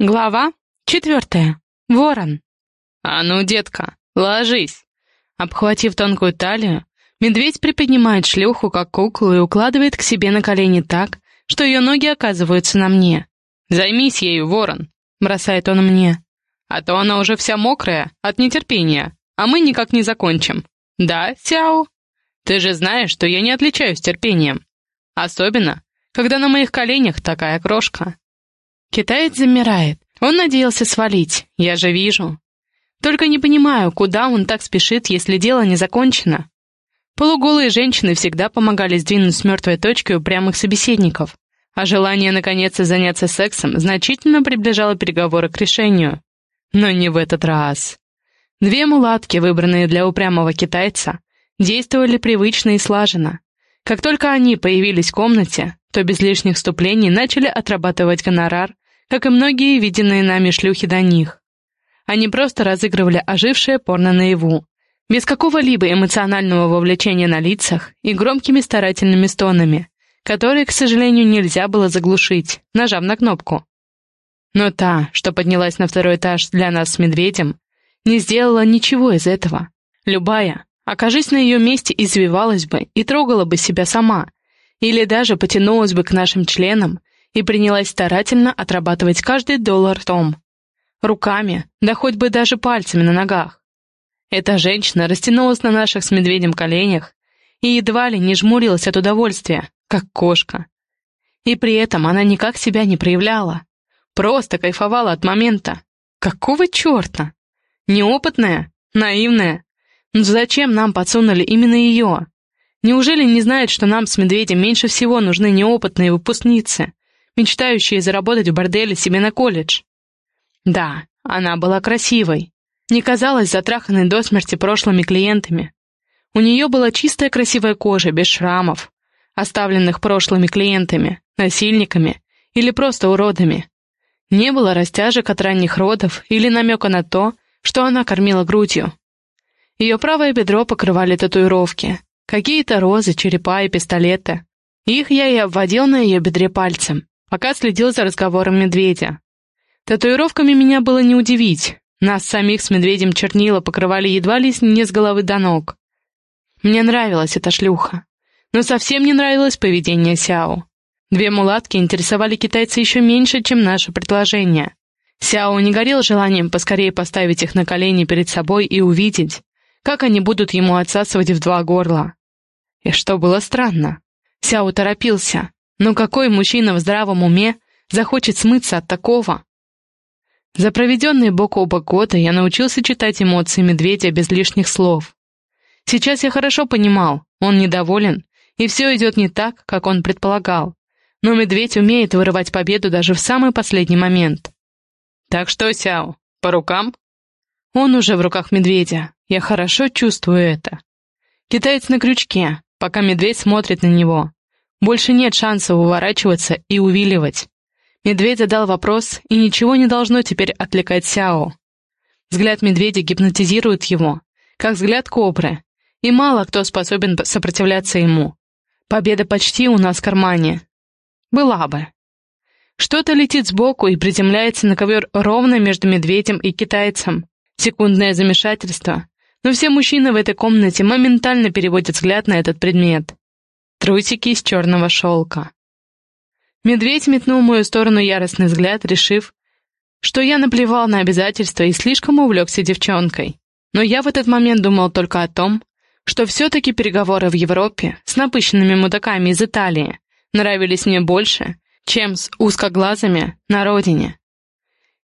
Глава четвертая. Ворон. «А ну, детка, ложись!» Обхватив тонкую талию, медведь приподнимает шлюху, как куклу, и укладывает к себе на колени так, что ее ноги оказываются на мне. «Займись ею, ворон!» — бросает он мне. «А то она уже вся мокрая от нетерпения, а мы никак не закончим. Да, Сяо? Ты же знаешь, что я не отличаюсь терпением. Особенно, когда на моих коленях такая крошка». Китаец замирает. Он надеялся свалить, я же вижу. Только не понимаю, куда он так спешит, если дело не закончено. Полуголые женщины всегда помогали сдвинуть с мертвой точки упрямых собеседников, а желание наконец-то заняться сексом значительно приближало переговоры к решению. Но не в этот раз. Две мулатки, выбранные для упрямого китайца, действовали привычно и слаженно. Как только они появились в комнате, то без лишних вступлений начали отрабатывать гонорар как и многие виденные нами шлюхи до них. Они просто разыгрывали ожившее порно наяву, без какого-либо эмоционального вовлечения на лицах и громкими старательными стонами, которые, к сожалению, нельзя было заглушить, нажав на кнопку. Но та, что поднялась на второй этаж для нас с медведем, не сделала ничего из этого. Любая, окажись на ее месте, извивалась бы и трогала бы себя сама, или даже потянулась бы к нашим членам и принялась старательно отрабатывать каждый доллар том. Руками, да хоть бы даже пальцами на ногах. Эта женщина растянулась на наших с медведем коленях и едва ли не жмурилась от удовольствия, как кошка. И при этом она никак себя не проявляла. Просто кайфовала от момента. Какого черта? Неопытная? Наивная? Но ну зачем нам подсунули именно ее? Неужели не знает, что нам с медведем меньше всего нужны неопытные выпускницы, мечтающие заработать в борделе себе на колледж. Да, она была красивой, не казалась затраханной до смерти прошлыми клиентами. У нее была чистая красивая кожа, без шрамов, оставленных прошлыми клиентами, насильниками или просто уродами. Не было растяжек от ранних родов или намека на то, что она кормила грудью. Ее правое бедро покрывали татуировки, какие-то розы, черепа и пистолеты. Их я и обводил на ее бедре пальцем пока следил за разговором медведя. Татуировками меня было не удивить. Нас самих с медведем чернила покрывали едва ли не с головы до ног. Мне нравилась эта шлюха. Но совсем не нравилось поведение Сяо. Две мулатки интересовали китайца еще меньше, чем наше предложение. Сяо не горел желанием поскорее поставить их на колени перед собой и увидеть, как они будут ему отсасывать в два горла. И что было странно, Сяо торопился, но какой мужчина в здравом уме захочет смыться от такого? За проведенные бок о бок годы я научился читать эмоции медведя без лишних слов. Сейчас я хорошо понимал, он недоволен, и все идет не так, как он предполагал. Но медведь умеет вырывать победу даже в самый последний момент. «Так что, Сяо, по рукам?» Он уже в руках медведя, я хорошо чувствую это. Китаец на крючке, пока медведь смотрит на него. Больше нет шанса уворачиваться и увиливать. Медведь задал вопрос, и ничего не должно теперь отвлекать Сяо. Взгляд медведя гипнотизирует его, как взгляд кобры, и мало кто способен сопротивляться ему. Победа почти у нас в кармане. Была бы. Что-то летит сбоку и приземляется на ковер ровно между медведем и китайцем. Секундное замешательство. Но все мужчины в этой комнате моментально переводят взгляд на этот предмет трусики из черного шелка. Медведь метнул в мою сторону яростный взгляд, решив, что я наплевал на обязательства и слишком увлекся девчонкой. Но я в этот момент думал только о том, что все-таки переговоры в Европе с напыщенными мудаками из Италии нравились мне больше, чем с узкоглазыми на родине.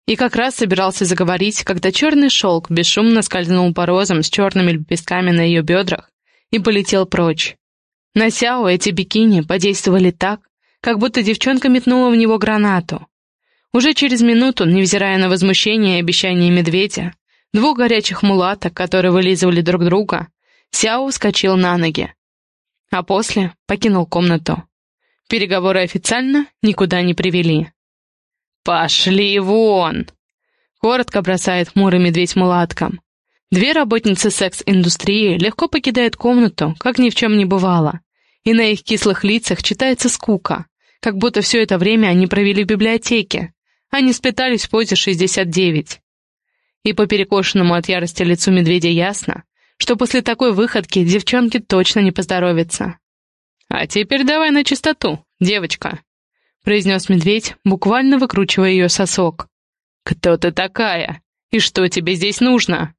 И как раз собирался заговорить, когда черный шелк бесшумно скользнул по розам с черными лепестками на ее бедрах и полетел прочь. На Сяо эти бикини подействовали так, как будто девчонка метнула в него гранату. Уже через минуту, невзирая на возмущение и обещание медведя, двух горячих мулаток, которые вылизывали друг друга, Сяо вскочил на ноги. А после покинул комнату. Переговоры официально никуда не привели. «Пошли вон!» Коротко бросает хмурый медведь мулаткам. Две работницы секс-индустрии легко покидают комнату, как ни в чем не бывало, и на их кислых лицах читается скука, как будто все это время они провели в библиотеке, Они сплетались в позе 69. И по перекошенному от ярости лицу медведя ясно, что после такой выходки девчонке точно не поздоровится. «А теперь давай на чистоту, девочка», — произнес медведь, буквально выкручивая ее сосок. «Кто ты такая? И что тебе здесь нужно?»